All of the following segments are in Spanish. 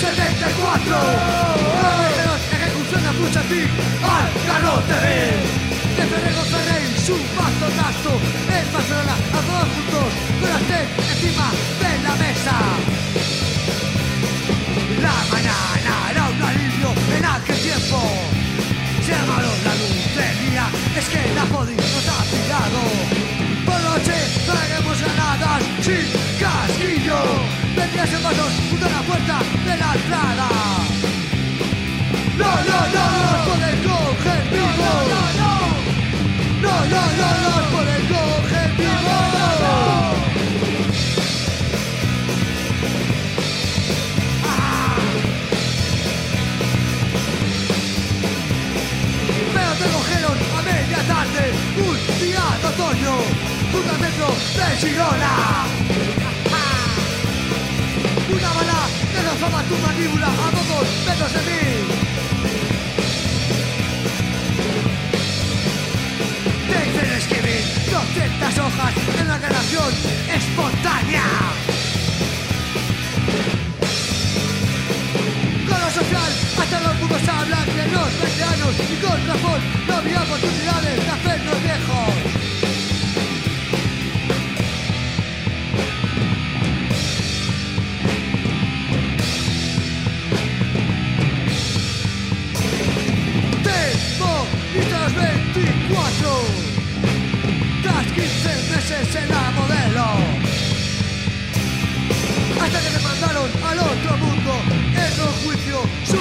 del 74. Los ejecución de Puchatín al garrote de Ferrero Ferrer, su bastonazo en Barcelona, a todos juntos, durante encima de la mesa. La mañana era un alivio en aquel tiempo. Se llamaron la día, es que la podi nos ha pillado. Por noche traeremos granadas sin entrada. No, no, no, nos pueden coger vivos. No, no, no, nos pueden coger vivos. Pero te cogieron a media tarde, un día de otoño, al metro de Girona. Una bala rozaba tu mandíbula a pocos metros de mí. Te escribir 200 hojas en una relación espontánea. Con lo social, hasta los muros hablan de los 20 años y con razón no había oportunidades que no juicio.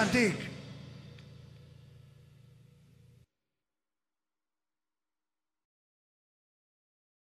antigo.